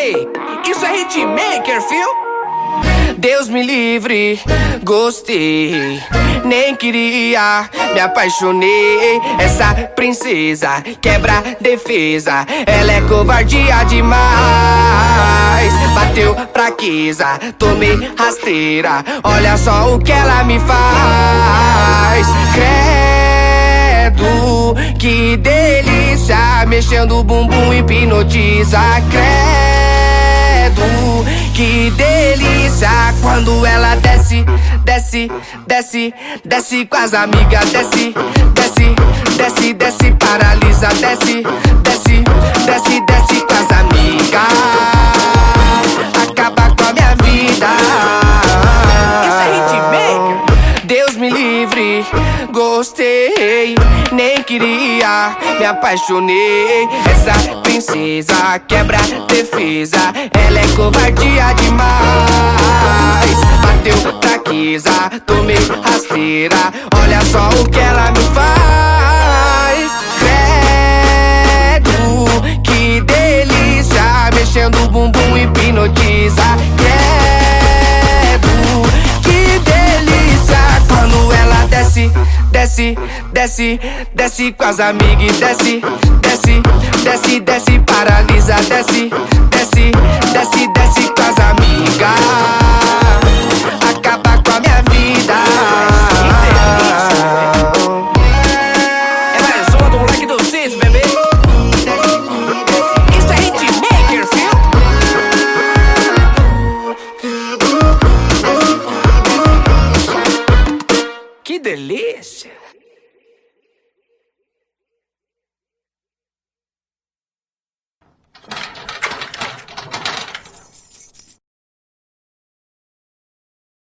Ei, isso é hitmaker, fio? Deus me livre, gostei. Nem queria, me apaixonei. Essa princesa quebra defesa. Ela é covardia demais. Bateu fraqueza, tomei rasteira. Olha só o que ela me faz. Credo, que delícia. Mexendo o bumbum hipnotiza. Credo, que delícia. Quando ela desce, desce, desce, desce com as amigas. Desce, desce, desce, desce, paralisa. Desce, desce, desce, desce com as amigas. Acaba com a minha vida. É. Deus me livre, gostei. Nem queria, me apaixonei. Essa princesa quebra defesa. Ela é covardia demais. Bateu fraqueza, tomei rasteira. Olha só o que ela me faz. Credo, que delícia. Mexendo o bumbum hipnotiza. Credo, que delícia. Quando ela desce, desce, desce, desce com as amigas. Desce, desce, desce, desce, paralisa. Desce, desce, desce, desce com as amigas. Acaba com a minha vida. É mais uma do moleque do bebê. Isso é hitmaker, fio? Que delícia!